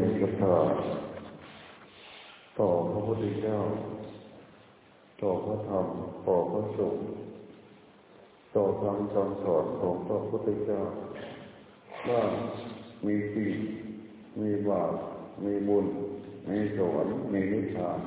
ต้องมีศรัทธาต่อพระพุทธเจ้า ต่อพระธรรม ต่อพระสงฆ์ต่อคำสอนสอนของพระพุทธเจ้าว่ามีศีลมีบาปมีบุญ มีสวรรค์มีนิพพาน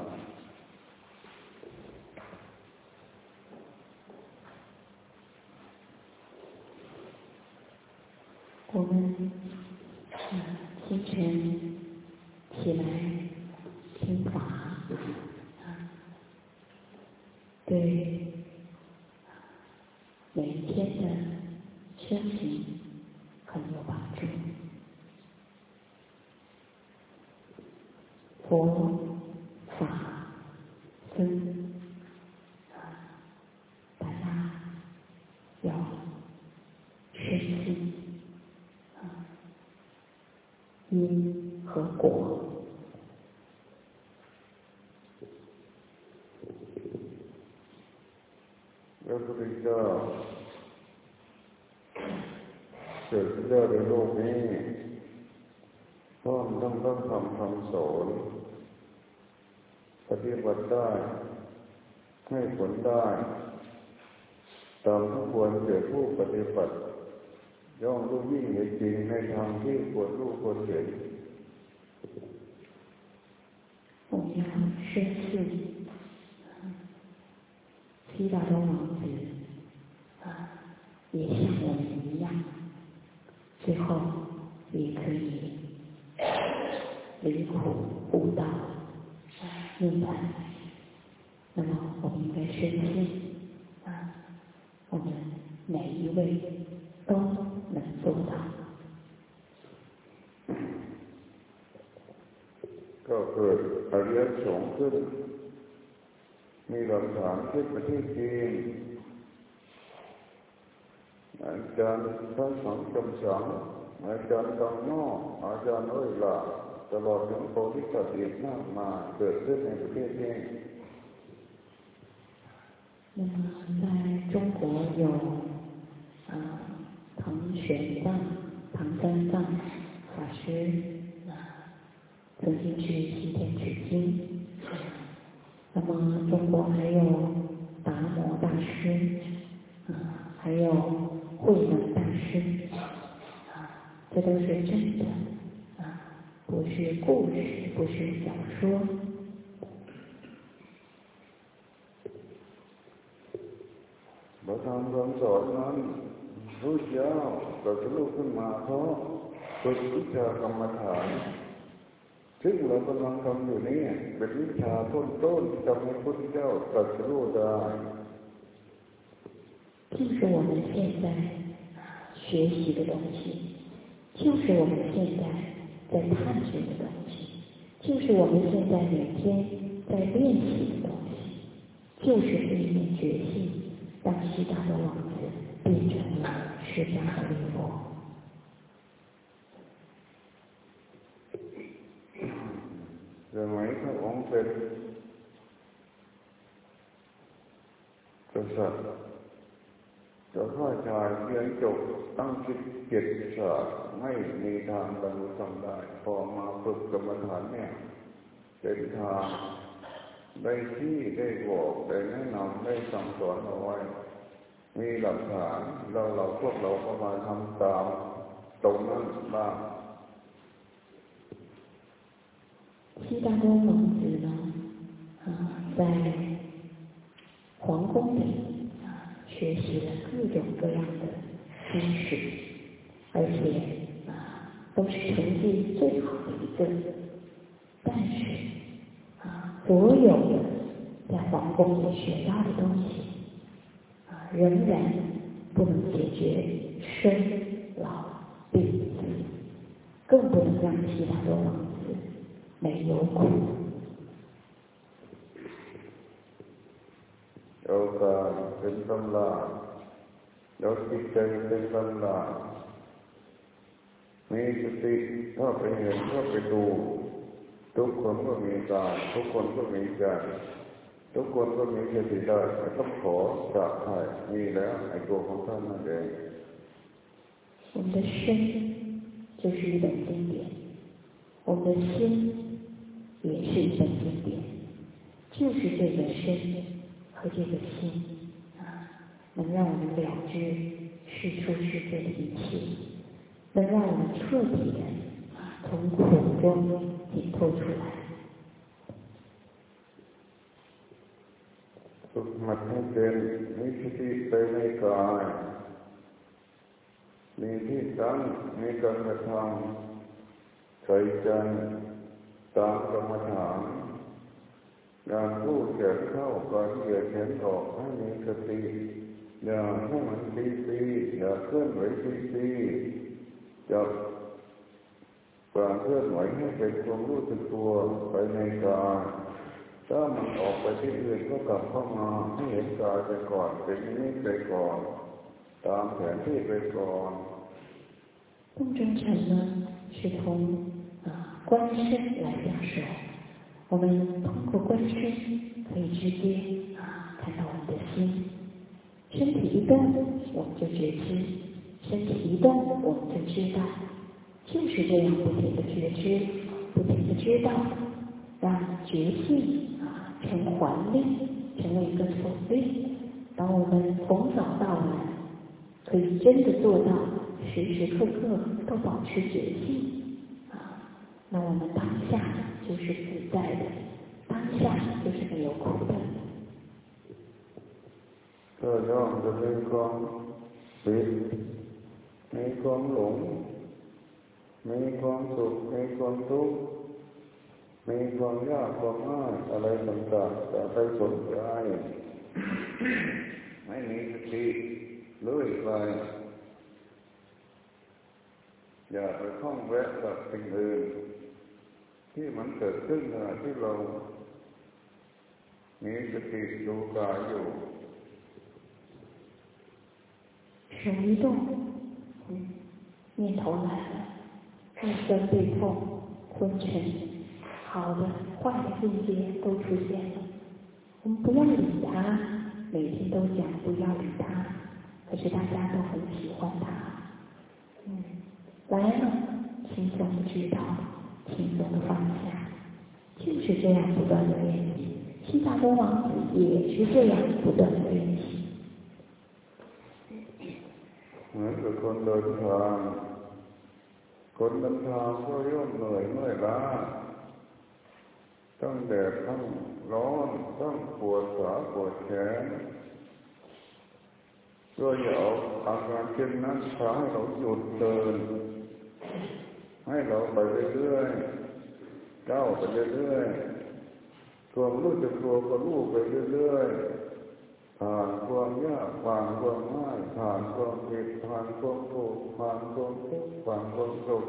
法僧开窗，飞过路过这里。我将深斥祈祷的王子，啊，也像我们一样，最后也可以离苦悟道，明白。那么，我们应该深信，啊，我们每一位。 สงฆ์ขึ้นมีหลักฐานที่ประเทศจีนอาจารย์พระสังฆสังอาจารย์ตังนอกอาจารย์เอ้ยล่ะตลอดถึงโพธิสัตว์อีกมากมาเกิดขึ้นในประเทศนี้那么在中国有啊唐玄奘、唐三藏法师啊，曾经去西天取经。 那么中国还有达摩大师啊，还有慧能大师啊，这都是真的啊，不是故事，不是小说。不谈人生。พระเจ้าตรัสรู้ขึ้นมาเพราะฝึกวิชากรรมฐาน ซึ่งเรากำลังทำอยู่นี้เป็นวิชาต้นต้นที่ทำให้พระเจ้าตรัสรู้ได้就是我们现在学习的东西，就是我们现在在探索的东西，就是我们现在每天在练习的东西，就是这一念觉性，让西大的王子变成了。释迦牟尼佛。 สมัยพระองค์เป็นกษัตริย์เจ้าข้าชายเรียนจบตั้งคิดเกียรติศาสตร์ไม่มีทางบรรลุธรรมได้ พอมาฝึกกรรมฐานเนี่ย เป็นทางได้ที่ได้บอกได้แนะนำได้สั่งสอนเอาไว้ มีหลักฐานเราเราพวกเราก็มาทำตามตรงนั้นบ้าง 悉达多王子呢，啊，在皇宫里，学习了各种各样的知识，而且啊，都是成绩最好的一个。但是啊，所有的在皇宫里学到的东西，啊，仍然不能解决生老病死，更不能让其他的王 子没有苦。有个เป็นตำราแล้วจิตใจเป็นตำรามีสติเข้าไปเห็นเข้าไปดูทุกคนก็มีกายทุกคนก็มีใจทุกคนก็มีสติได้ไม่ต้องขอจากใครมีแล้วไอ้ตัวของท่านนั่นเอง我们的身就是一本经典，我们的心 也是一种经典，就是这个身和这个心能让我们了知世出世间的一切，能让我们彻底的从苦中解脱出来。 ติไปในกายมีที่ตั้งมีการกระทำใส่ใจตามกรรมฐานการพูดเกิดเข้าการเหยียดเห็นออกให้มีสติอย่าให้มันตีตีอย่าเคลื่อนไหวตีตีจับการเคลื่อนไหวให้เป็นความรู้สึกตัวไปในกายถ้ามันออกไปที่อื่นก็กลับเข้ามาให้เห็นกายไปก่อนเป็นนิดไปก่อนตามแผนที่ไปก่อน动真禅呢，是从啊 观身来表示。我们通过观身，可以直接看到我们的心。身体一动，我们就觉知；身体一动，我们就知道。就是这样不停的觉知，不停的知道，让觉性成环力，成为一个锁力。当我们从早到晚可以真的做到时时刻刻都保持觉性，那我们当下就是自在的，当下就是没有苦的。这样的这个没没光荣。มีความสุขมีความทุกข์มีความยากความง่ายอะไรต่างๆจะไปสนใจไม่มีสติเลื่อยไปอย่าไปข้องแวะกับสิ่งอื่น ที่มันเกิดขึ้นขณะที่เรามีสติดูกายอยู่手一动，念头来了。爱酸对痛，昏沉，好的、坏的境界都出现了。我们不要理他，每天都讲不要理他，可是大家都很喜欢他。嗯，来了，轻松的知道， 轻松的放下，就是这样不断的练习。悉达多王子也是这样不断的练习。คนเดินทางก็ย่อมเหนื่อยเมื่อยล้าต้องแดดต้องร้อนต้องปวดขาปวดแขนก็อย่าเอาอาการเช่นนั้นพาให้เราหยุดเดิน ให้เราไปเรื่อยๆก้าวไปเรื่อยๆตัวรู้จะตัวก็รู้ไปเรื่อยๆผ่านความยากผ่านความง่ายผ่านความผิดผ่านความถูกผ่านความทุกข์ผ่านความสุข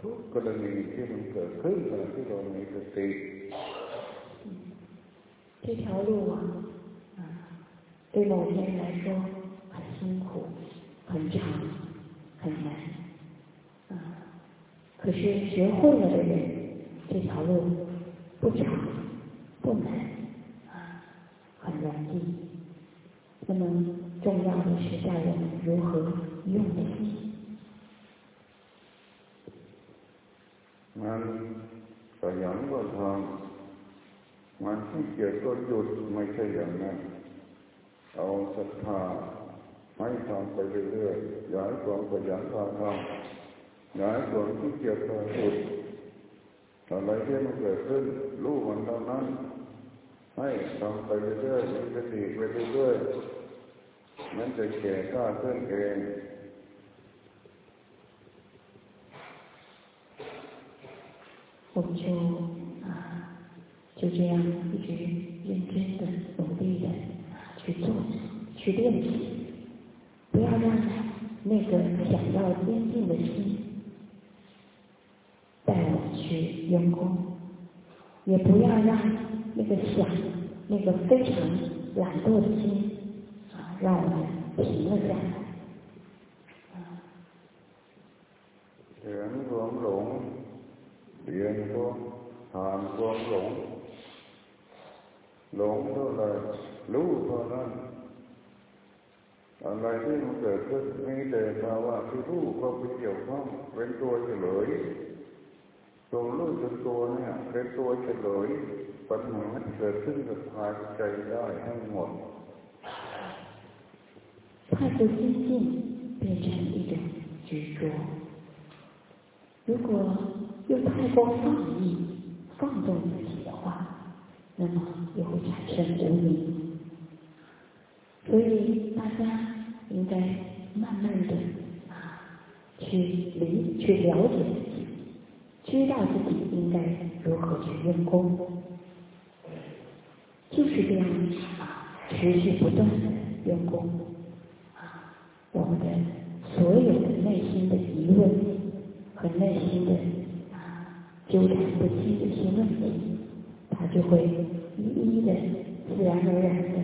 ทุกกรณีที่มันเกิดขึ้นขณะที่เรามีสติ这条路啊，啊，对某些人来说很辛苦、很长、很难，啊， 可是学会了的人，这条路不长、不难，啊，很容易。那么重要的是在我们如何用心。มันขยันก็ทำมันขี้เกียจก็หยุดไม่ใช่อย่างนั้นเอาศรัทธาให้ทำไปเรื่อยๆอย่าให้ความขยันพาทำ อย่าให้ความขี้เกียจพาหยุดอะไรที่มันเกิดขึ้นรู้มันเท่านั้นให้ทำไปเรื่อยๆมีสติไปเรื่อยๆมันจะแก่ก้าขึ้นเอง我们就啊，就 这样一直认真的、努力的去做、去练习，不要让那个想要精进的心 带我们去用功，也不要让那个想、那个非常懒惰的心啊，让我们停了下来。เสียงรวมหลงเสียงรวมผ่านความหลงหลงเท่าไรรู้เท่านั้นอะไรที่มันเกิดขึ้นมีแต่ภาวะที่รู้ก็ไปเกี่ยวข้องเป็นตัวเฉลย ตัวรู้จนตัวเนี่ยเป็นตัวเฉลยปัญหาที่เกิดขึ้นกับภายใจได้ทั้งหมด太过心境变成一种执着。如果又太过放逸、放纵自己的话，那么又会产生无明。所以大家应该慢慢的啊，去理、去了解 自己应该如何去用功，就是这样持续不断的用功我们的所有的内心的疑问和内心的纠缠不清的一些问题，它就会一一的自然而然的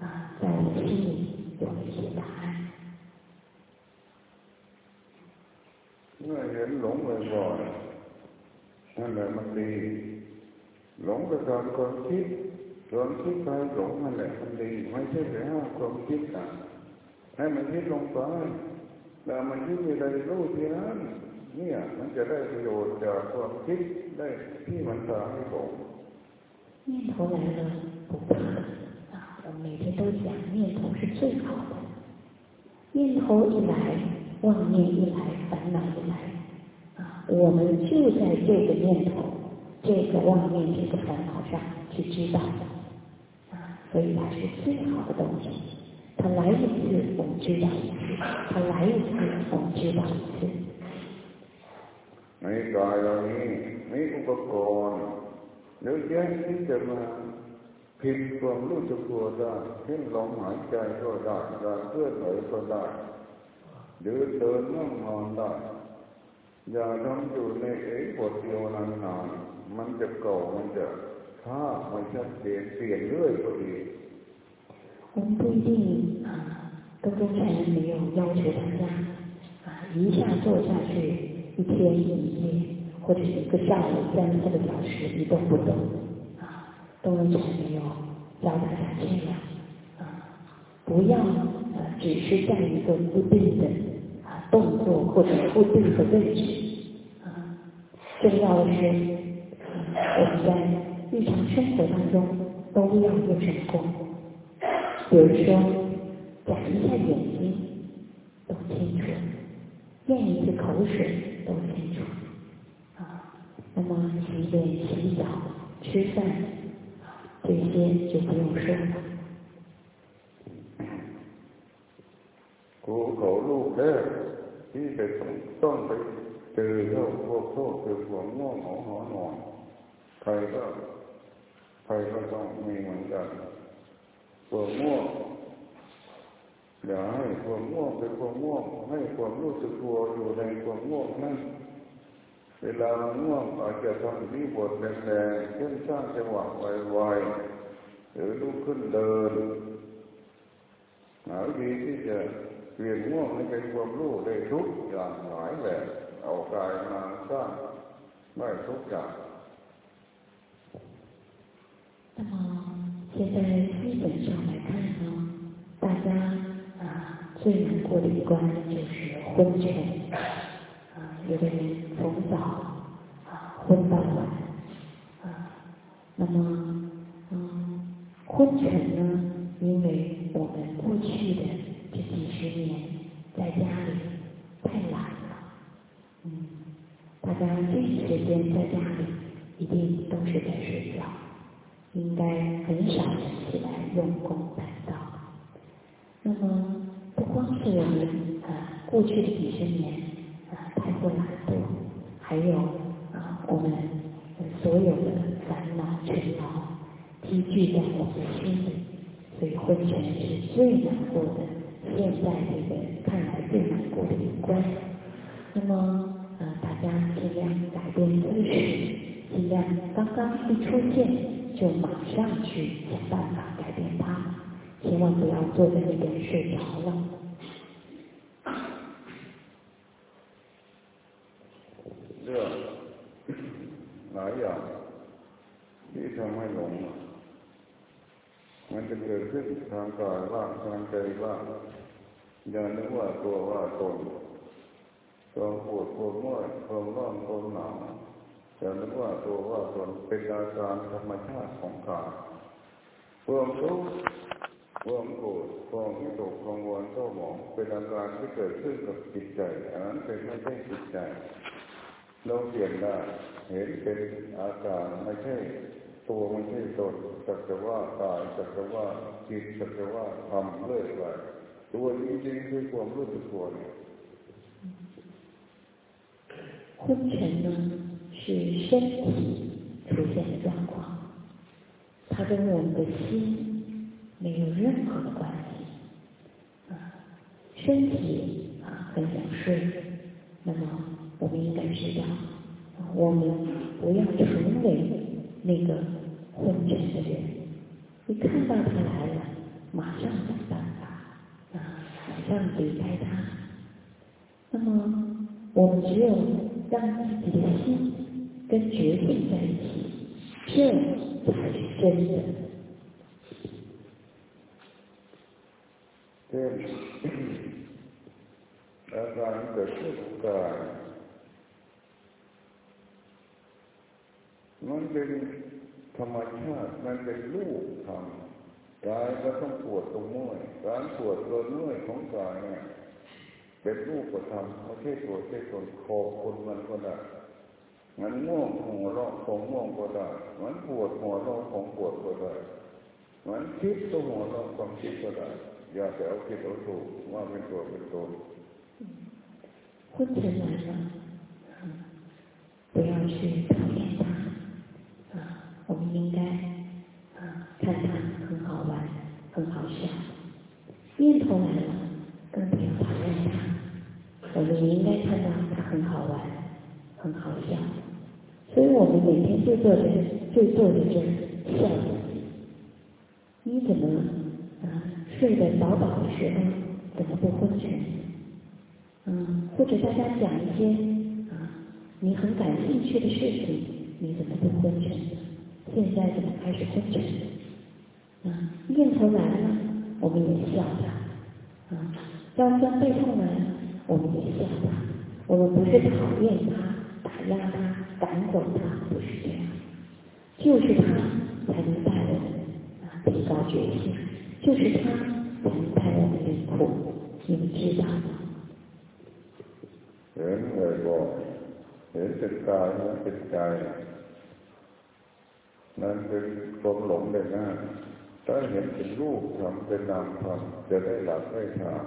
啊，在我心里有一些答案。因为人龙为过。 แหละมันดีหลงไปตามความคิดความคิดไปหลงนั่นแหละมันดีไม่ใช่ไปห้ามความคิดอ่ะให้มันคิดลงไปแล้วมันคิดอะไรรู้ทีนั้นเนี่ยมันจะได้ประโยชน์จากความคิดได้ที่มันทำให้ผม念头来了不怕啊！我每天都讲念头是最好的。念头一来，妄念一来，烦恼一来啊， 我们就在这个念头、这个妄念、这个烦恼上去知道啊，所以它是最好的东西。它来一次，我们知道一次；它来一次，我们知道一次。ในกายเรานี้มีอุปกรณ์เยอะแยะที่จะมาผิดความรู้สึกตัวได้เช่นลมหายใจก็ได้การเคลื่อนไหวก็ได้หรือเดินนั่งนอนได้ อย่าทำอยู่ในเอ๋บทเดียวนานๆมันจะเก่ามันจะช้ามันจะเปลี่ยนเปลี่ยนเรื่อยก็ดี我们不一定啊，跟中山人没有要求大家啊一下做下去一天一夜，或者是一个下午三四个小时一动不动，啊，动能禅没有教大家这样，啊，不要呃只是在一个固定的啊 动作或者固定的位置，啊，重要的是我们在日常生活当中都要用成功，比如说眨一下眼睛都清楚，咽一次口水。都清楚啊。那么洗脸、洗澡、吃饭，这些就不用说了。 กูเขาลูกแรกที่จะต้องต้องไปเจอเจ้าพวกโทษคือหัวง่วงหอหอนอนใครก็ใครก็ต้องมีเหมือนกันหัวง่วงอย่าให้ความง่วงเป็นความง่วงให้ความรู้สึกตัวอยู่ในความง่วงนั้นเวลาง่วงอาจจะทำที่บทแรงๆเช่นสร้างจังหวะไวๆหรือลุกขึ้นเดินหาวิธีที่จะ เปลี่ยนง่วงให้เป็นความรู้ได้ทุกอย่างหลายแบบเอากายมาสร้างได้ทุกอย่าง那么现在基本上来看呢，大家最难过的一关就是昏沉啊，有的人从早啊昏到晚啊，那么嗯昏沉呢，因为我们过去的这 几十年在家里太懒了，嗯，大家这时间在家里一定都是在睡觉，应该很少起来用功办道，那么。不光是我们啊过去的几十年啊太过懒惰，还有啊我们所有的烦恼尘劳。积聚在我们心里，所以昏沉是最难过的。现在这个看来最难过的一关。那么呃大家尽量改变姿势尽量刚刚一出现就马上去想办法改变它千万不要坐在那边睡着了。啊哎呀没什么用了 มันจะเกิดขึ้นทางกายบ้างทางใจบ้างอย่านึกว่าตัวว่าตนความปวดความเมื่อยความร้อนความหนาวอย่านึกว่าตัวว่าตนเป็นอาการธรรมชาติของกายความทุกข์ความโกรธความวิตกกังวลเศร้าหมองเป็นอาการที่เกิดขึ้นกับจิตใจอันนั้นเป็นไม่ใช่จิตใจเราเปลี่ยนได้เห็นเป็นอาการไม่ใช่ ตัวไม่ใช่ตนสักแต่ว่ากายสักแต่ว่าจิตสักแต่ว่าทำเลื่อยไปตัวจริงๆคือความรู้สึกตัวเนี่ย昏沉呢是身体出现的状况，它跟我们的心没有任何的关系。啊，身体啊很想睡，那么我们应该知道，我们不要成为 那个昏沉的人一看到他来了马上想办法啊马上离开他那么我们只有让自己的心跟决定在一起这才是真的对嗯 มันเป็นธรรมชาติมันเป็นรูปธรรมกายก็ต้องปวดตรงมื่อยการปวดตัวเมื่อยของกายเนี่ยเป็นรูปธรรมไม่ใช่ตัวใช่ตนคอคนมันก็ได้มันง่วงหัวเราะของง่วงก็ได้มันปวดหัวเราะของปวดก็ได้มันคิดตัวหัวเราะความคิดก็ได้อย่าไปเอาคิดเอาถูกว่าเป็นตัวเป็นตน昏沉来了，不要去讨厌它。 应该啊看他很好玩，很好笑。念头来了，更不要讨厌他。我们也应该看到他很好玩，很好笑。所以我们每天就坐着，就坐在这儿笑。你怎么啊睡得饱饱的时候，怎么不昏沉？嗯，或者大家讲一些啊你很感兴趣的事情，你怎么不昏沉？现在怎么开始昏沉？啊，念头来了，我们也笑他。啊，腰酸背痛来了，我们也笑他。我们不是讨厌他、打压他、赶走他，不是这样。就是他才能带我们啊提高决心，就是他才能带我们离苦。你们知道吗？嗯。 นั่นเป็นความหลงเลยนะถ้าเห็นเป็นรูปทำเป็นนามทำจะได้หลับได้ทาง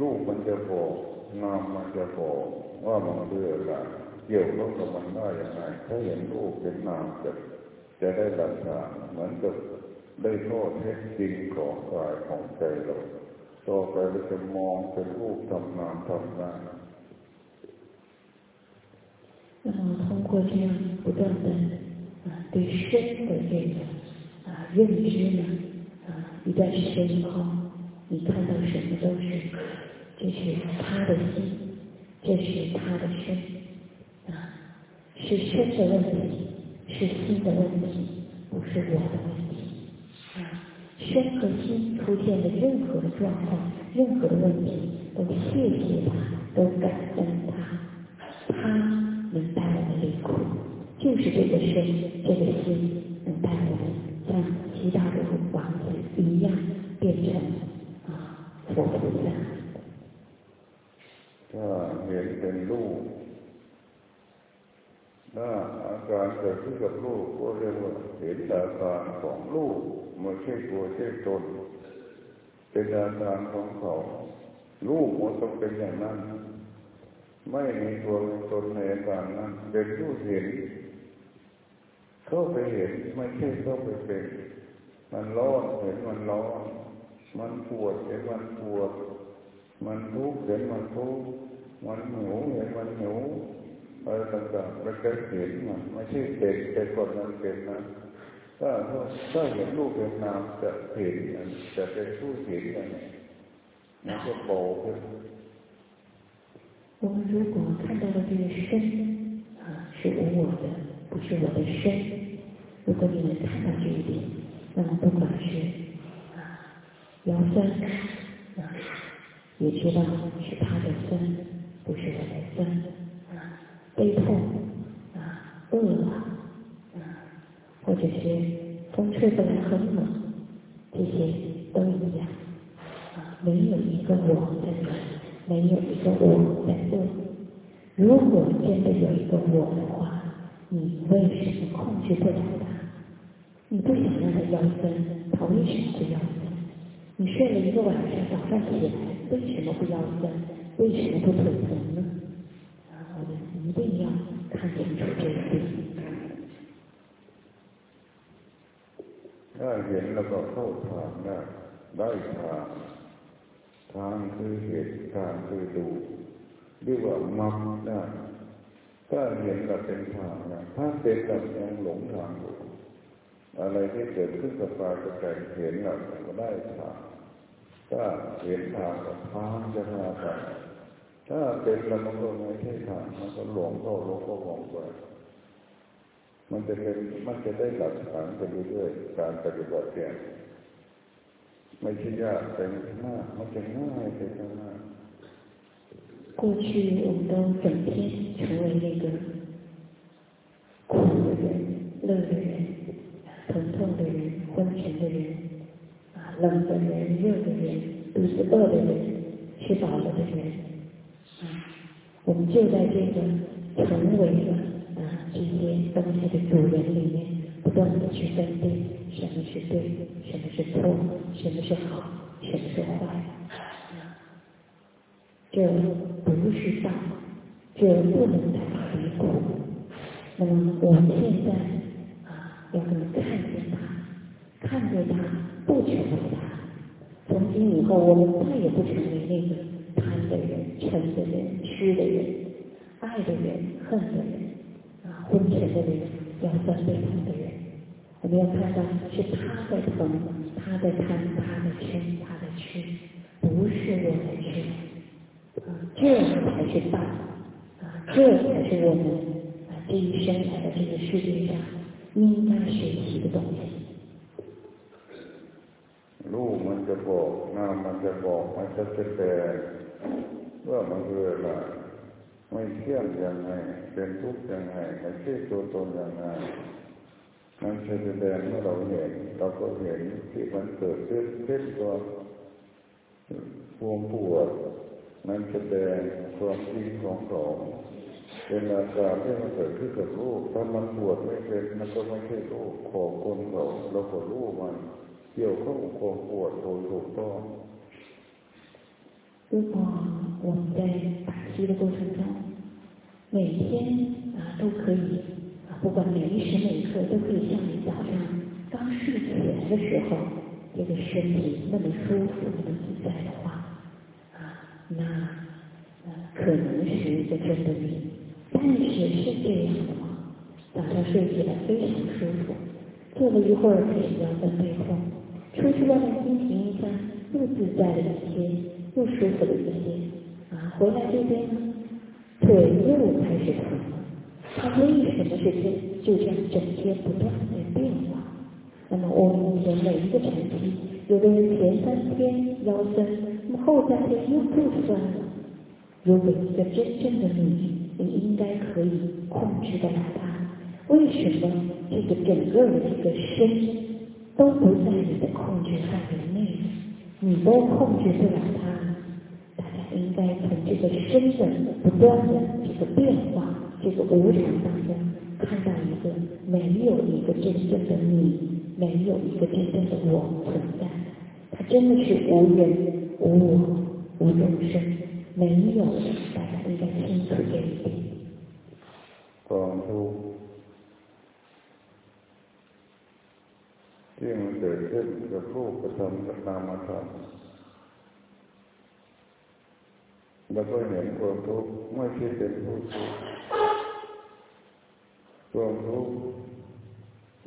รูปมันจะบอกนามมันจะบอกว่ามันคืออะไรเกี่ยวข้องกับมันได้ยังไงถ้าเห็นรูปเป็นนามจะจะได้หลับทางเหมือนกับได้โทษเท็จจริงของกายของใจเราต่อไปเราจะมองเป็นรูปทำนามทำได้那么通过这样不断的啊， 对身的这个啊认知呢，啊，一段时间以后，你看到什么都是，这是他的心，这是他的身，啊，是身的问题，是心的问题，不是我的问题，啊，身和心出现的任何的状况，任何的问题，都谢谢他，都感恩他，他。就是这个身，这个心，能带我们像其他的王子一样，变成啊佛菩萨。ถ้าเห็นเป็นรูปถ้าอาการเกิดขึ้นกับรูปก็เรียกว่าเห็นอาการของรูปไม่ใช่ตัวใช่ตนเป็นอาการของเขารูปมันต้องเป็นอย่างนั้น ไม่มีตัวตนในอาการนั้นเป็นรูปเห็น เข้าไปเห็นไม่ใช่เข้าไปเป็น มันร้อนเห็นมันร้อนมันปวดเห็นมันปวด มันทุกข์เห็นมันทุกข์มันหิวเห็นมันหิวอะไรต่างๆเราจะเห็นมันไม่ใช่เป็นแต่คนนั้นเป็นนะถ้าถ้าเห็นรูปเห็นนามจะเห็นจะเป็นผู้เห็นอย่างนี้มันก็โตขึ้น我们如果看到了这个身啊是无我的，不是我的身， 如果你能看到这一点，那么不管是啊腰酸啊，也知道是他的酸，不是我的酸啊，悲痛啊，饿了。或者是风吹过来很冷，这些都一样啊，没有一个我在这，没有一个我在这。如果真的有一个我的话，你为什么控制不了他？你不想让他腰酸，他为什么不腰酸？你睡了一个晚上，早上起来为什么不腰酸？为什么不腿疼呢？啊，我们一定要看清楚这一点。ถ้าเห็นแล้วก็เข้าทางได้ได้ทางทางคือเหตุทางคือดูเรียกว่ามักได้ถ้าเห็นเราเป็นทางนะถ้าเป็นเรายังหลงทางอยู่ อะไรที่เกิดขึ้นกับกายกับใจเห็นเราก็ได้ทางถ้าเห็นทางกับทางจะพาไปถ้าเป็นเรามันก็ไม่ใช่ทางมันก็หลงเข้าหลงเข้าหลงไปมันจะเป็นมันจะได้หลักฐานไปเรื่อยๆการปฏิบัติเนี่ยไม่ใช่ยากแต่หน้ามันจะง่ายไปข้างหน้า过去我们都整天成为那个苦的人、乐的人、 疼痛的人、昏沉的人、啊冷的人、热的人、肚子饿的人、吃饱了的人，啊，我们就在这个成为了啊。这些东西的主人里面，不断的去分辨什么是对，什么是错，什么是好，什么是坏。这不是道，这不能太离苦。那么我们现在，看着他，不成为他。从今以后，我们再也不成为那个贪的人、嗔的人、痴的人、爱的人、恨的人。啊昏沉的人，腰酸背痛的人，我们要看到是他在疼，他在贪，他的嗔，他的痴，不是我的痴。啊，这才是道，啊，这才是我们啊这一生来的这个世界上应该学习的东西。路มันจะบอกนามมันจะบอกมันจะแสดงว่ามันคืออะไรไม่เที่ยงยังไง เป็นทุกข์ยังไงไม่ใช่ตัวตนยังไงมันแสดงเมื่อเราเห็น เราก็เห็นที่มันเกิดขึ้นเช่นตัวพวงปวดมันแสดงความจริงของของเป็นอาการที่มันเกิดขึ้นกับลูกถ้ามันปวดไม่เป็นมันก็ไม่ใช่ลูกของคนเราเราก็รู้มัน เกี่ยวข้องความปวดโดยถูกต้อง如果我们在打击的过程中，每天啊都可以啊，不管每一时每一刻都可以像你早上刚睡起来的时候，这个身体那么舒服、那么自在的话，啊，那可能是一个真的你。但是是这样的吗？早上睡起来非常舒服，坐了一会儿可以腰酸背痛， 出去外面心情一下又自在了一些。又舒服了一些啊！回来这边呢，腿又开始疼了。他为什么是这就这样整天不断的变化？那么我们的每一个晨期，有的人前三天腰酸，那么后三天又不酸了。如果一个真正的你，你应该可以控制得了它。为什么这个整个的一个身都不在你的控制范围内？你都控制不了它。大家应该从这个身的不断的这个变化，这个无常当中，看到一个没有一个真正的你，没有一个真正的我存在，它真的是无人、无我、无众生，没有，大家应该清楚这一点。 จึงเกิดขึ้นกับรูปธรรมกับนามธรรมแล้วก็เห็นความทุกข์ไม่ใช่เป็นผู้ทุกข์ความทุกข์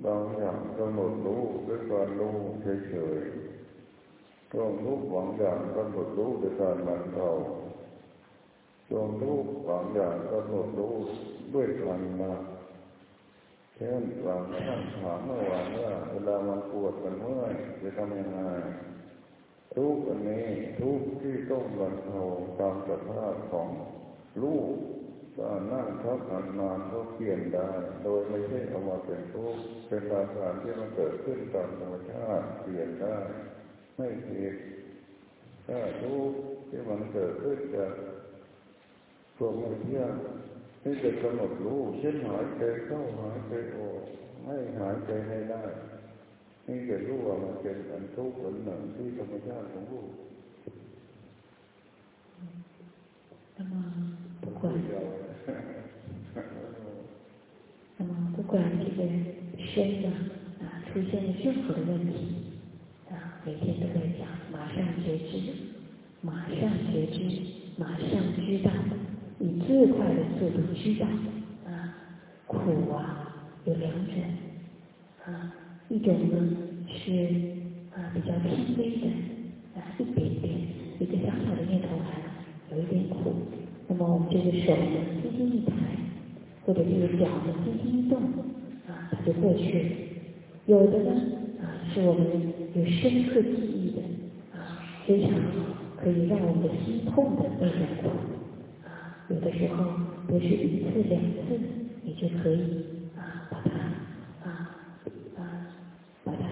บางอย่างกำหนดรู้ด้วยการรู้เฉยๆความทุกข์บางอย่างกำหนดรู้ด้วยการบรรเทาความทุกข์บางอย่างกำหนดรู้ด้วยการมา ช่นบางท่านถามเมื่อวานว่าเวลามันปวดมันเมื่อยจะทำยังไงทุกอันนี้ทุกที่ต้องบรรเทาตามสภาพของลูกการนั่งทับนานนก็เปลี่ยนได้ โดยไม่ใช่เอามาเป็นทุกเป็นอาการที่มันเกิดขึ้นตามธรรมชาติเปลี่ยนได้ไม่ผิดถ้าทุกที่มันเกิดขึ้นจากตัวไม่เที่ยง นี่จะกำหนดรู้เช่นหายใจเข้าหายใจออกไม่หายใจให้ได้นี่จะรู้ว่ามันเป็นอันทุกข์อันหนึ่งที่ธรรมชาติของลูก那么不管，那么不管这个身呢啊出现了任何的问题啊，每天都在讲，马上觉知，马上觉知，马上知道， 以最快的速度知道啊，苦啊有两种啊，一种呢是啊比较轻微的啊一点点一个小小的念头来。有一点苦，那么我们这个手呢轻轻一抬，或者这个脚呢轻轻一动，啊，它就过去了。有的呢，啊，是我们有深刻记忆的，啊，非常好，可以让我们的心痛的那种苦，啊，有的时候不是一次两次，你就可以啊把它啊啊把它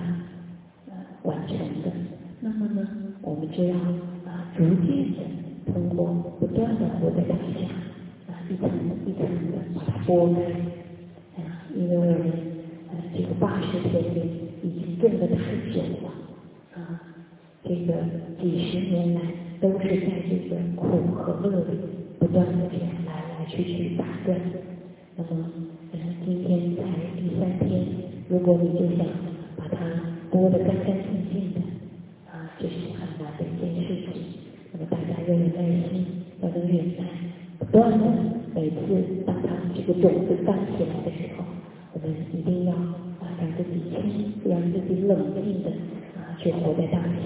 呃完成的。那么呢，我们就要啊逐渐的。通过不断的活在当下，啊，一层一层的把它剥开，啊，因为我们这个八十天里已经种的太久了，啊，这个几十年来都是在这个苦和乐里啊去活在当下。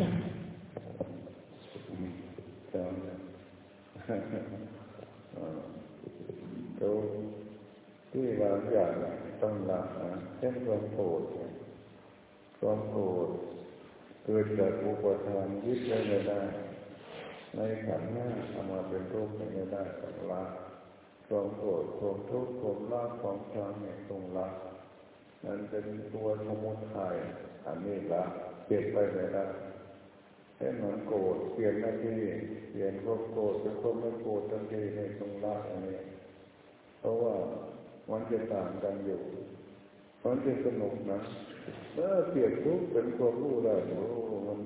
嗯，这样的，嗯，都ที่บางอย่างต้องละนะเช่นความโกรธความโกรธเกิดจากอุปทานยึดไว้ไม่ได้ในขันธ์หน้าเอามาเป็นรูปไม่ได้ของละความโกรธความทุกข์ความรักความชังเนี่ยตรงละนั่นเป็นตัวสมุทัยอันนี้ละ เปลี่ยนไปไม่ได้แค่เหมือนโกรธเปลี่ยนหน้าที่เปลี่ยนความโกรธเป็นความไม่โกรธทันทีในตรงละอันนี้เพราะว่ามันจะต่างกันอยู่มันจะสนุกนะเมื่อเปลี่ยนทุกข์เป็นความรู้ได้โอ้มัน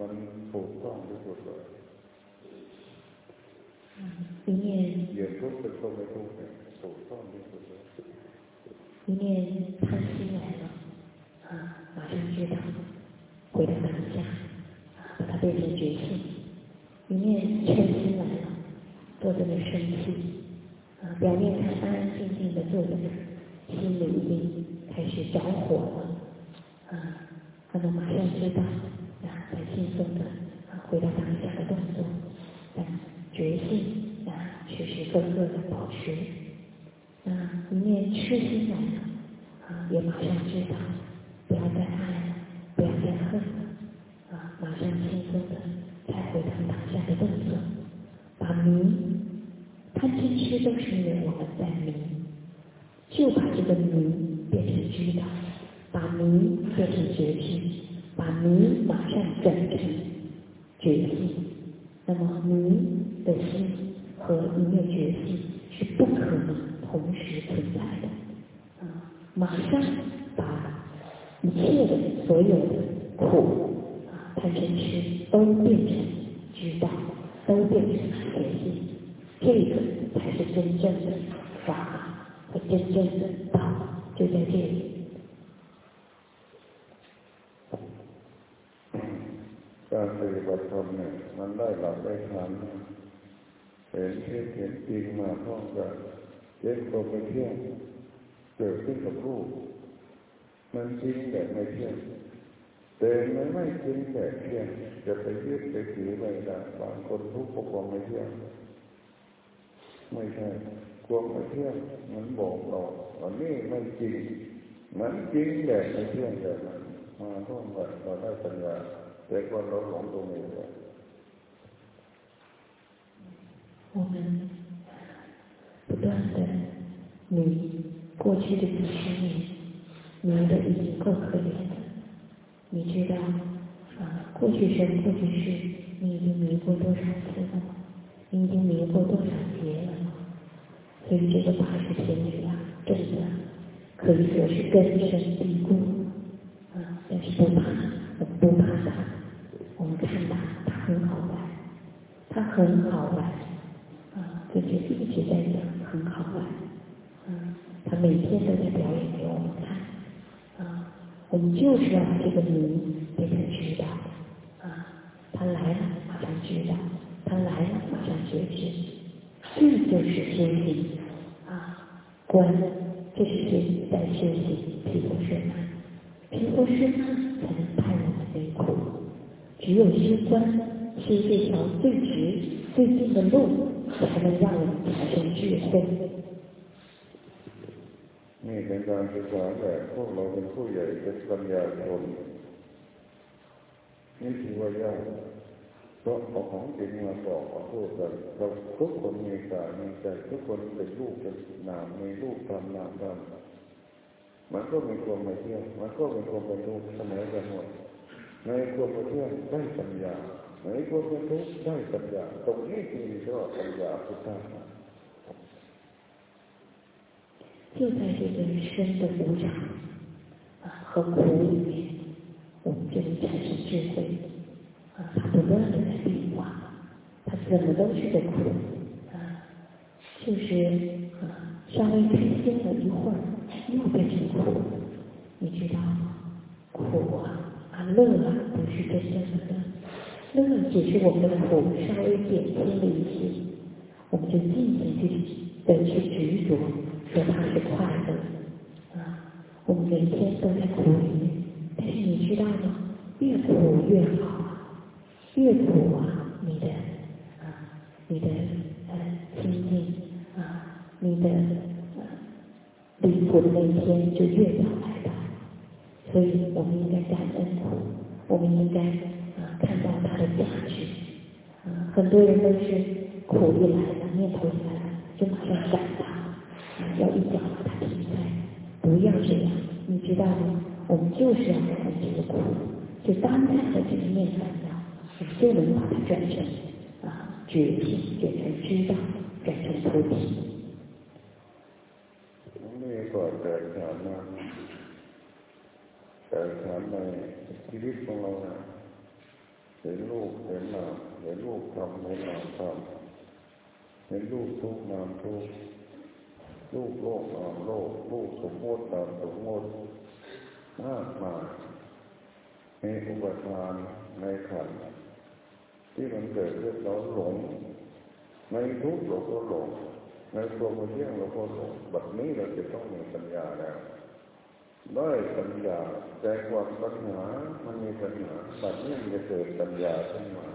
มันถูกต้องที่สุดเลย一念，一念贪心来 坐在那生气，啊，表面看安安静静的坐在那，心里已经开始着火了，啊，那么马上知道，啊，很轻松的，回到当下的动作，啊，觉性。时时刻刻的保持，啊，一念痴心来了，啊，也马上知道，不要再爱了，不要再恨了，啊，马上轻松的再回到当下的动作，把迷，贪嗔痴都是因为我们在迷，就把这个迷变成知道，把迷变成觉性，把迷马上转成觉性，那么迷的心。和一念觉性是不可能同时存在的，啊，马上 ห็นเที่เห็นจริงมาพร้อมกันเย็นตัวไปเที่ยงเกิดขึ้นกับรูปมันจริงแต่ไม่เที่ยงแต่ไม่ไม่จริงแต่เที่ยงจะไปยึดไปถือไม่ได้บางคนทุกข์ปกครองไม่เที่ยงไม่ใช่ความไม่เที่ยงมันบอกเราอันนี้ไม่จริงมันจริงแต่ไม่เที่ยงแต่มันมาพร้อมกันเราได้ปัญญาแต่คนเราหลงตรงนี้เลย 我们不断的迷过去的几十年，迷的已经够可怜了。你知道啊，过去生过去世，你已经迷过多少次了吗？你已经迷过多少劫了吗？所以这个八十天里啊，真的可以说是根深蒂固啊，但是不怕，我不怕它，我们看它，它很好玩，它很好玩就是一直在讲很好玩，嗯，他每天都在表演给我们看啊，我们就是要这个迷变成知道啊，他来了马上知道，他来了马上觉知，这就是修行啊，观，这是谁在修行皮肤是吗？皮肤是吗？才能判我们为苦。只有修观，是这条最直、最近的路，才能让我们产生智慧。นี่เป็นการศึกษาแต่พวกเราเป็นผู้ใหญ่เป็นปัญญาชนนี่ถือว่ายากเพราะเอาของจริงมาบอกมาพูดกันเราทุกคนมีกายมีใจทุกคนเป็นลูกเป็นนามมีลูกทำนามทำมันก็มีความไม่เที่ยงมันก็มีความเป็นทุกข์เสมอกันหมดในความไม่เที่ยงได้ปัญญา 你？就在这人生的无常啊和苦里面，我们就能产生智慧啊，不断的在变化，他怎么都是个苦啊，就是稍微开心了一会儿，又变成苦，你知道吗？苦啊啊乐啊，都是真正的乐。乐只是我们的苦稍微减轻了一些，我们就尽情去的去执着。说他是快乐啊，我们每天都在苦里面，但是你知道吗？越苦越好，越苦啊，你的啊，你的呃心境啊，你的呃离苦的那一天就越早来到。所以我们应该感恩苦，我们应该看到它的价值。啊，很多人都是苦一来了，念头一来了，就马上赶它。要一脚把它踢开，不要这样，你知道吗？我们就是要看这个苦，就当下的这个念烦恼，我们就能把它转成啊觉性，转成知道，转成菩提。นี่ก็เกิดฐานมาเกิดฐานในชีวิตของเราเ ห็นลูกเห็นนามเห็นลูกทำเห็นนามทำเห็นลูกทุกนามทุกลูกโลกนามโลกลูกสมมตินามสมมติมากมายมีอุปทานในขันที่มันเกิดขึ้นเราหลงในทุกเราก็หลงในตัวมันเที่ยงเราก็หลงแบบนี้เราจะต้องมีปัญญาแล้ว ได้ปัญญาแต่ความปัญหามันมีปัญหาแบบนี้มันจะเกิดปัญญาขึ้นมา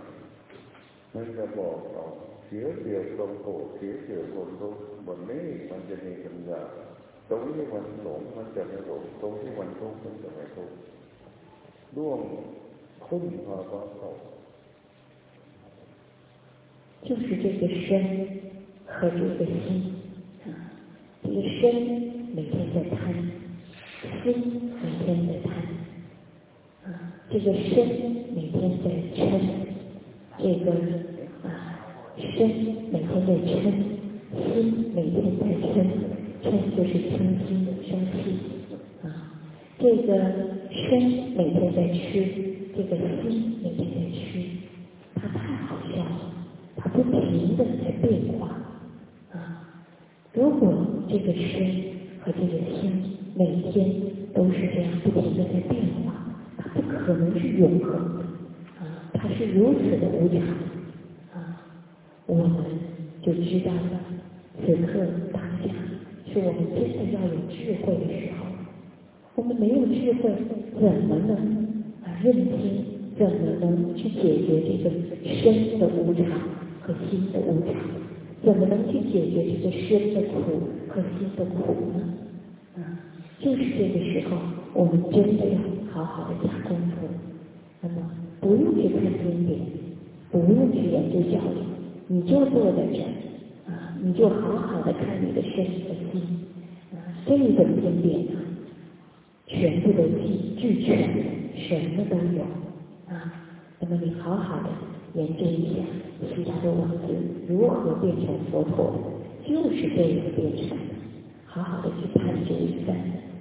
มันจะบอกเราเสียเดียวตรงโกรธเสียเดียวคนทุกบนนี้มันจะมีปัญญาตรงที่มันหลงมันจะไม่หลงตรงที่มันทุกข์มันจะไม่ทุกข์ร่วงขึ้นภาวะเขา就是这个身和这个心啊，这个身每天在贪， 心每天在贪啊，这个身每天在嗔，这个啊身每天在嗔，心每天在嗔，嗔就是嗔心、生气啊。这个身每天在吃，这个心每天在吃，它太好笑了，它不停的在变化啊。如果这个身和这个心每一天都是这样不停的在变化，它不可能是永恒的啊，它是如此的无常啊，我们就知道了，此刻当下是我们真的要有智慧的时候。我们没有智慧，怎么能啊认清？怎么能去解决这个身的无常和心的无常？怎么能去解决这个身的苦和心的苦呢？啊，就是这个时候，我们真的要好好的下功夫。那么，不用去看经典，不用去研究教理，你就坐在这啊，你就好好的看你的身和心啊，这一本经典呢。全部都记俱全，什么都有啊！那么你好好的研究一下，其他的王子如何变成佛陀，就是这样变成的。好好的去探究一番，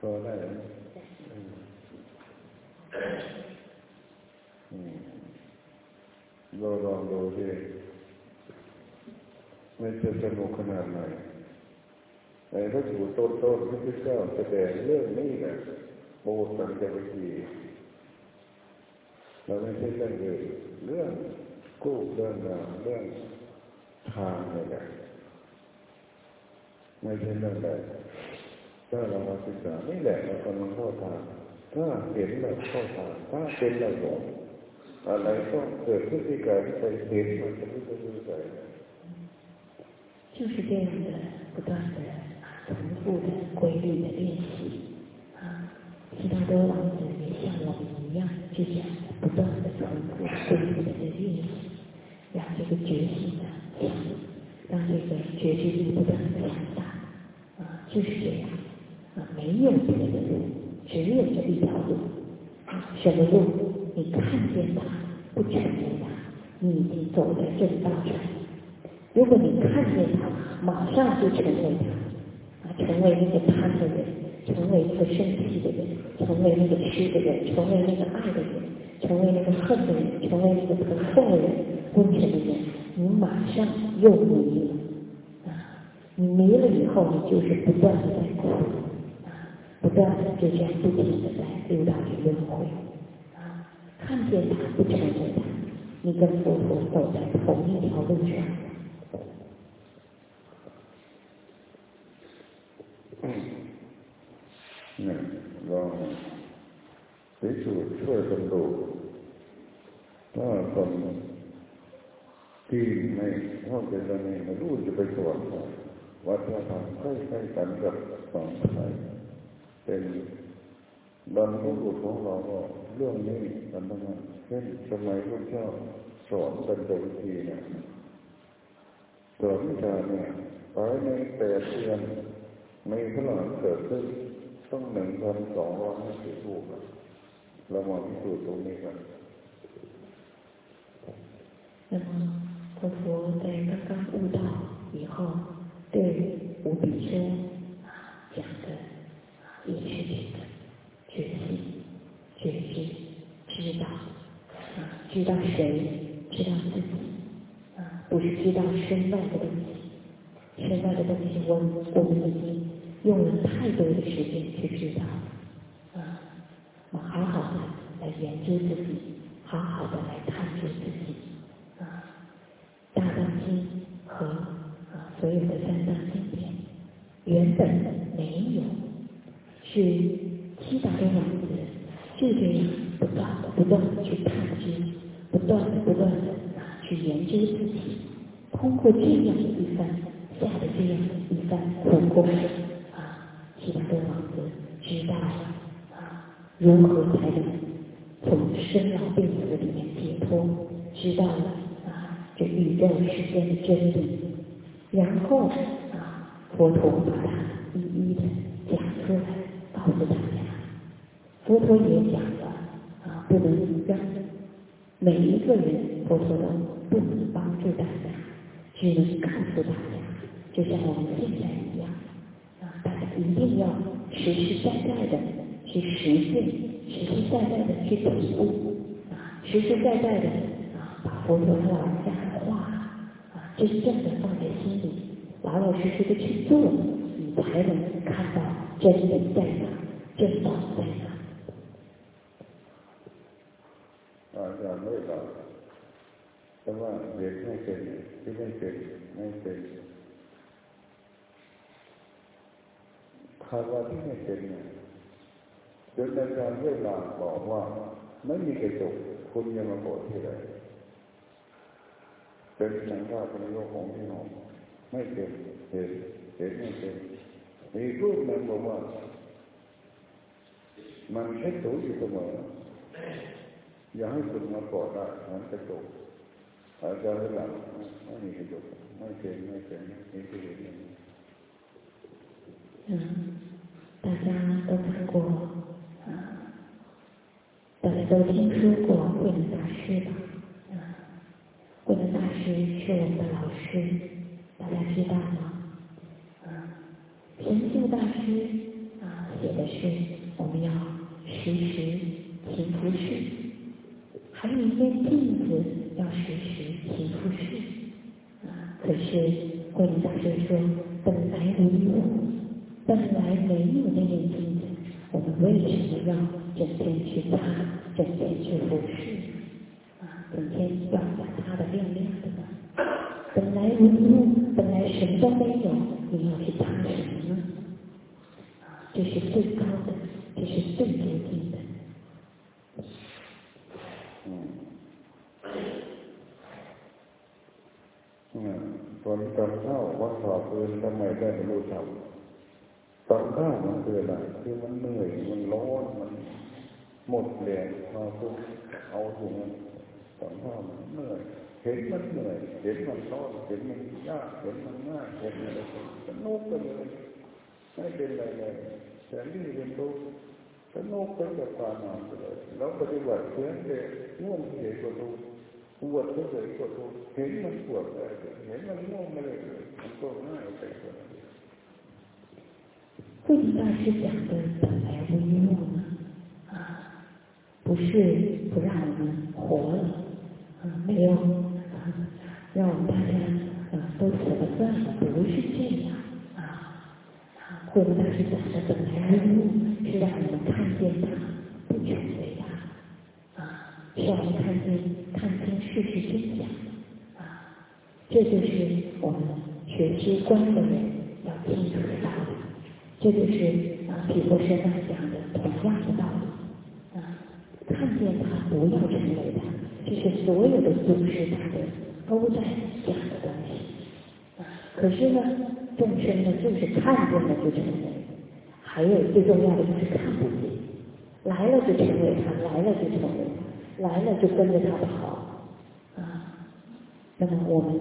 พอได้ไหมเราลองดูที่ไม่จะสนุกขนาดไหนในพระสูตรต้นต้นพระพุทธเจ้าแสดงเรื่องนี้แหละโมสันจวิธีเราไม่ใช่เรื่องอื่นเรื่องกู้เรื่องงานเรื่องทางนี่แหละ ้ ไม่ใช่เรื่องใดถ้าเรามาศึกษานี่แหละเรากำลังเข้าทางถ้าเห็นเราเข้าทางถ้าเป็นเราหลงอะไรก็เกิดพฤติกรรมไปเห็นมันจะไม่ได้รู้ใจ就是这样的不断的重复的规律的练习啊，悉达多王子也像我们一样，就这样不断的重复规律的练习，让这个决心呢强，让这个觉知力不断的强大啊， 就是这样啊，没有别的路，只有这一条路，什么路？你看见它，不成为它，你已经走在正道上。如果你看见它，马上就成为它。成为那个贪的人，成为那个生气的人，成为那个吃的人，成为那个爱的人，成为那个恨的人，成为那个疼痛的人，昏沉的人，你马上又迷了！你迷了以后，你就是不断的在苦，不断的就这样不停的在六道里轮回。看见他不承认他，你跟佛陀走在同一条路上。嗯，然后谁是畜生路？那怎么地没？我觉得那个路就被锁了。 ม่เข้าใจตรงนี้ไม่รู้จะไปสอนวัฒนธรรมใกล้ๆกันกับฝั่งไทยเป็นบรรพบุรุษของเราก็เรื่องนี้กันทั้งนั้นเช่นสมัยพระเจ้าสอนกันโดยทีเนี่ยสอนวิชาเนี่ยภายในแปดเดือนมีพลังเกิดขึ้นต้องหนึ่งพันสองร้อยห้าสิบรูปเรามาพิสูจน์ตรงนี้กัน那么，佛陀在刚刚悟道以后， 对无比丘讲的也是这个觉醒、觉知、知道啊，知道谁，知道自己啊，不是知道身外的东西，身外的东西，我我们已经。用了太多的时间去知道，啊，我好好的来研究自己，好好的来探究自己，啊，大藏经和所有的三大经典原本没有，是七达多王子就这样不断的不断的去探知，不断的不断的去研究自己，通过这样的一番下的这样的一番苦功。其他的王子知道啊，如何才能从生老病死里面解脱？知道了啊，这宇宙世间的真理，然后啊，佛陀把它一一的讲出来，告诉大家。佛陀也讲了啊，不能让每一个人佛陀都不能帮助大家，只能告诉大家，就像我们现在一样，啊，大家一定要实实在在的去实践，实实在在的去体悟，啊，实实在在的啊，把佛陀的，真正的放在心里，老老实实的去做，你才能看到真理在哪，真道在哪。อาจารย์ไม่หลับแต่ว่าเด็กไม่เป็นที่ไม่เป็นไม่เป็นภาวะที่ไม่เป็นเนี่ยจนอาจารย์เวลาบอกว่าไม่มีกระจกคุณยังมาบอกที่ไร เป็นสังฆาเป็นโลกของที่น้องไม่เป็นเห็นเห็นไม่เป็นมีรูปนั้นบอกว่ามันแค่ตัวอยู่เสมออย่าให้คุณมาก่อได้มันกระจกอาจารย์หลังไม่มีกระจกไม่เป็นไม่เป็นนี่คือเห็น嗯，大家都看过啊，大家都听说过慧能大师吧？ 啊，慧能大师是我们的老师，大家知道吗？啊，神秀大师啊写的是我们要时时勤拂拭。还有一面镜子要时时勤拂拭啊！可是慧能大师说，本来没有，本来没有那面镜子，我们为什么要整天去擦，整天要把它的亮亮的呢？本来无一物，本来什么都没有，你要去擦什么呢？啊，这是最高的，这是最究竟的。ตอนตอนเข้าวัดสอบปืนทำไมได้ไม่รู้ทำตอนเข้ามันคืออะไรคือมันเหนื่อยมันร้อนมันหมดแรงมาปุ๊บเอาถึง ตอนเข้ามันเหนื่อยเห็นมันเหนื่อยเห็นมันร้อนเห็นมันยากเห็นมันง่ายเห็นอะไรสนุกไปเลยไม่เป็นไรเลยแต่นี่เรียนรู้สนุกไปกับการนอนไปเลยแล้วปฏิบัติเพื่อจะง่วงเหนื่อยก็รู้ปวดก็เลยปวดเห็นมันปวดเลยเห็นมันง่วงเลยมันก็ง่ายไปหมด慧理大师讲的本来无一物呢，啊，不是不让我们活了，啊， 没有让我们大家啊都死了算，不是这样啊，啊，慧理大师讲的本来无一物，是让我们看见它，不权为它，啊，是让我们看见。看清事实真相，啊，这就是我们学知观的人要清楚的道理。这就是啊，毗婆舍那讲的同样的道理。啊，看见他，不要成为他，这是所有的宗师大德都在讲的东西。可是呢，众生呢，就是看见了就成为，还有最重要的就是看不见，来了就成为他，来了就成为他。来了就跟着他跑，啊，那么我们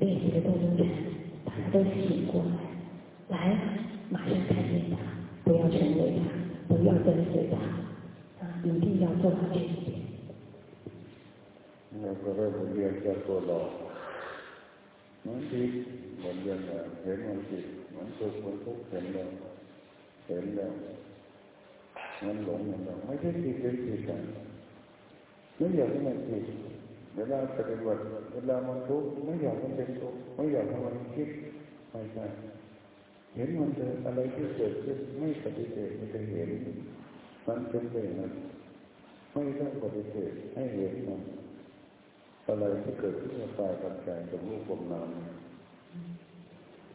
练习的动中禅，大家都醒过来，来，马上看见他，不要成为他，不要跟随他，啊，一定要做到这一点。 เราก็ได้บมเรียนจากตัวหลอกมันผิดบทเยังเห็นมันผิดมันทุกข์มันทุกข์เห็นแล้วเห็นแล้วมันหลงมันหลงไม่ใช่ผิดเป็นผิดกันไม่อยากให้มันผิดเวลาปฏิบัติเวลามันทุกข์ไม่อยากให้มันเป็นทุกข์ไม่อยากให้มันคิดไม่ใช่เห็นมันเป็นอะไรที่เกิดขึ้นไม่ปฏิเสธมันจะเห็นมันเป็นเลยนะไม่ต้องปฏิเสธให้เห็นมัน อะไรที่เกิดขึ้นกับกายกับใจกับรูปกับนาม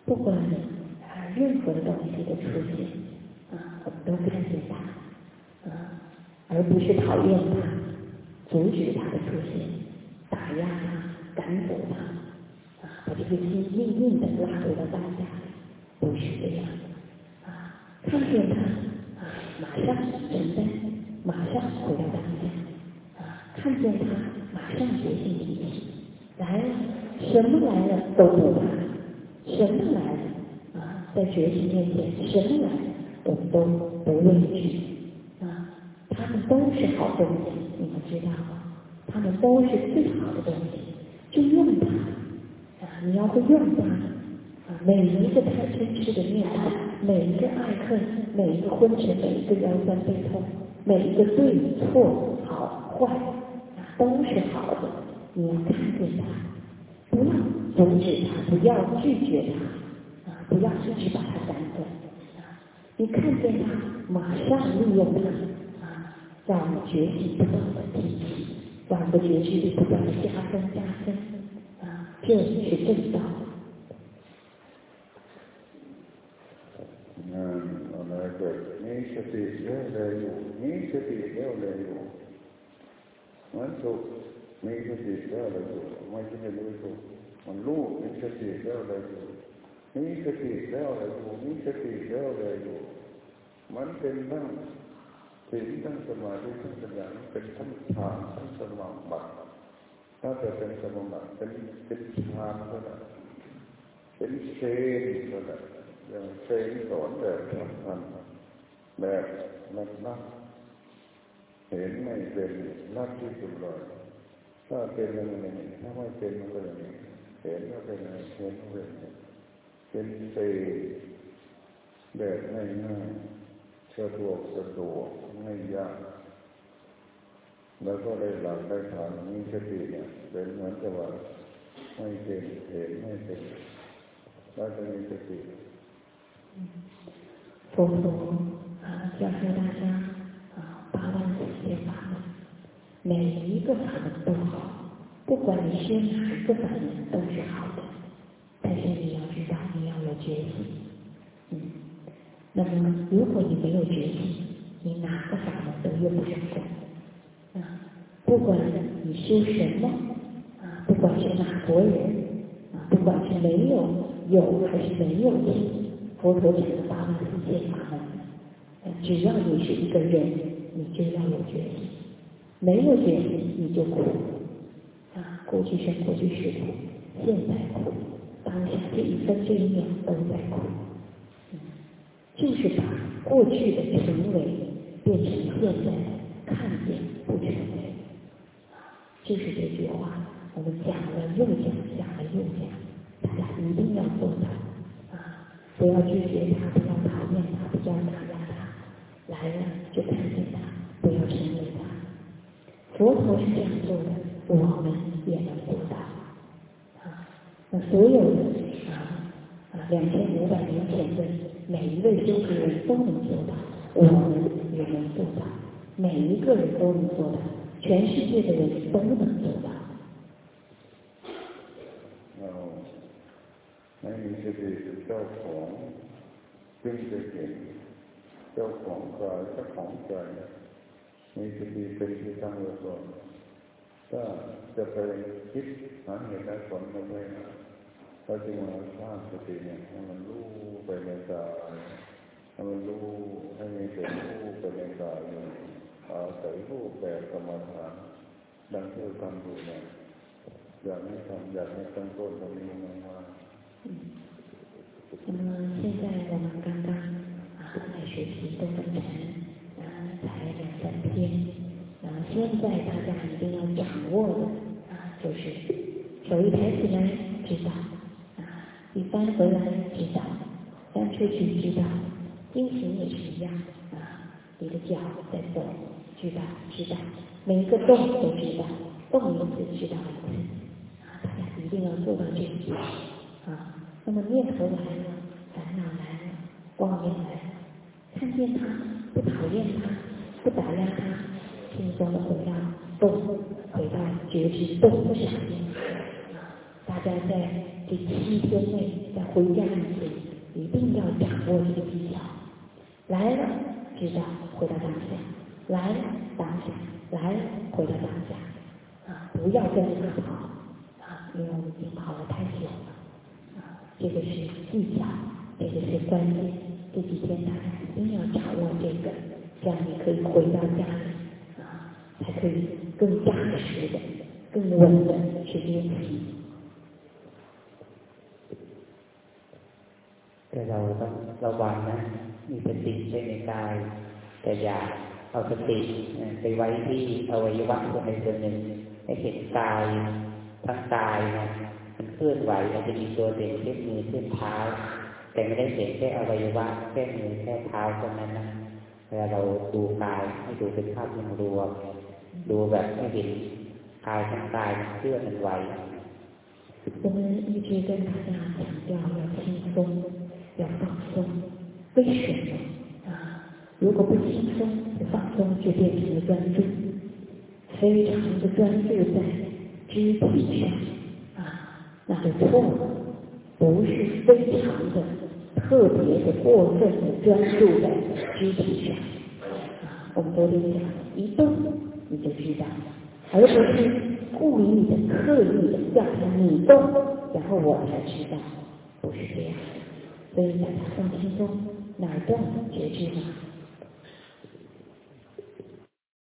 不管任何的东西的出现啊，我们都看见它啊，而不是讨厌它。阻止他的出现，打压他，赶走他，啊，把这个心硬硬的拉回到当下，不是这样的，啊，看见他，啊，马上承担，马上回到当下，啊，看见他， 什么来了都不怕，什么来了，啊，在决心面前，什么来我们都不畏惧，啊，他们都是好东西。你们知道吗，他们都是最好的东西，就用它啊！你要会用它啊！每一个贪嗔痴的念头，每一个爱恨，每一个昏沉，每一个腰酸背痛，每一个对错好坏，都是好的。你要看见它，不要阻止它，不要拒绝它啊！不要一直把它赶走啊！你看见它，马上利用它。让我们觉性不断的提起，让我们的觉知不断的加深加深，啊，这是正道。嗯，我们这你是第六类有，你是第六类有，我说 ไม่ใช่สิ่งแก้อะไรอยู่ไม่ใช่ไม่รู้ตัวมันรู้ไม่ใช่สิ่งแก้อะไรอยู่นี่สติแล้วอะไรอยู่นี่สติแล้วอะไรอยู่มันเป็นทั้งสิ่งทั้งสมาธิทั้งสัญญาเป็นทั้งฌานทั้งสมาบัติถ้าจะเป็นสมาบัติเป็นเป็นฌานก็ได้เป็นเชนก็ได้อย่างเชนสอนแบบทำทันแบบนักนักเห็นไม่เป็นนักที่สุดเลย ถ้าเป็นอะไรถ้าไม่เป็นอะไรเห็นว่าเป็นอะไรเห็นว่าเป็นเป็นเชนแบบง่ายๆสะดวกสะดวกไม่ยากแล้วก็ได้หลักได้ฐานมีสติเนี่ยเป็นเหมือนกับว่าไม่เป็นเห็นไม่เป็นแล้วจะมีสติ佛陀啊，教授大家啊，八万四千法门， 每一个法门都好，不管你修哪个法门都是好的，但是你要知道，你要有决心，嗯。那么，如果你没有决心，你哪个法门都用不上功。啊，不管你修什么，啊，不管是哪国人，啊，不管是没有有还是没有的，佛陀讲的八万四千法门，只要你是一个人，你就要有决心。没有决心，你就苦。啊，过去生过去世苦，现在苦，当下这一分这一秒都在苦。就是把过去的成为变成现在看见不成为，就是这句话，我们讲了又讲，讲了又讲，大家一定要做到啊！不要拒绝他，不要讨厌他，不要打压他，来了就看见他，不要成为他。佛陀是这样做的，我们也能做到啊！那所有的啊啊两千五百年前的。每一位修行人都能做到，我们也能做到，每一个人都能做到，全世界的人都能做到。哦，那你这个叫ของจึงจะเห็นเจ้าของกายเจ้าของใจ มีสติเป็นที่ตั้งไว้ก่อนถ้าจะไปคิดหาเหตุและผลมาไม่นานเราจึงมาสร้างสติเนี่ยให้มันรู้ไปในกายให้มันรู้ให้มีเสียงรู้ไปในกายอาศัยรู้แบบกรรมฐานดังที่เราทำอยู่เนี่ยอยากให้ทำอยากให้ตั้งต้นตรงนี้มาก那么现在我们刚刚啊来学习东方禅 啊才两三天啊现在大家一定要掌握的啊就是手一抬起来知道你翻回来知道，翻出去知道，心情也是一样啊。你的脚在走，知道知道，每一个动都知道，动一次知道一次啊。大家一定要做到这一点啊。那么念头来了，烦恼来了，妄念来，看见它，不讨厌它，不打压它，轻松的回到动，回到觉知动的上面。大家在。这七天内在回家以前，一定要掌握这个技巧。来了，知道回到当下；来了，当下；来了，回到当下。啊，不要跟着跑啊，因为我们已经跑了太久了。啊，这个是技巧，这个是关键。这几天大家一定要掌握这个，这样你可以回到家里啊，才可以更扎实的、更稳的去练习。แต่เราต้องระวังนะมีสติในกายแต่อย่า เอาสติไปไว้ที่อวัยวะส่วนใดส่วนหนึ่งให้เห็นกายทั้งกายนะมันเคลื่อนไหวอาจจะมีตัวเด่นเช่นมือเช่นเท้า แต่ไม่ได้เห็นแค่อวัยวะแค่มือแค่เท้าเท่านั้นนะ เวลาเราดูกายให้ดูเป็นภาพรวมดูแบบให้เห็นกายทั้งกายเคลื่อนมันไหว我们一直跟大家强调要轻松，要放松。为什么啊？如果不轻松、不放松，就变成了专注，非常的专注在肢体上啊，那就错了。不是非常的、 特别的、过分的专注在肢体上啊。我们昨天讲，一动你就知道，而不是故意的、刻意的叫他你动，然后我才知道，不是这样。所以大家放轻松，哪动觉知嘛。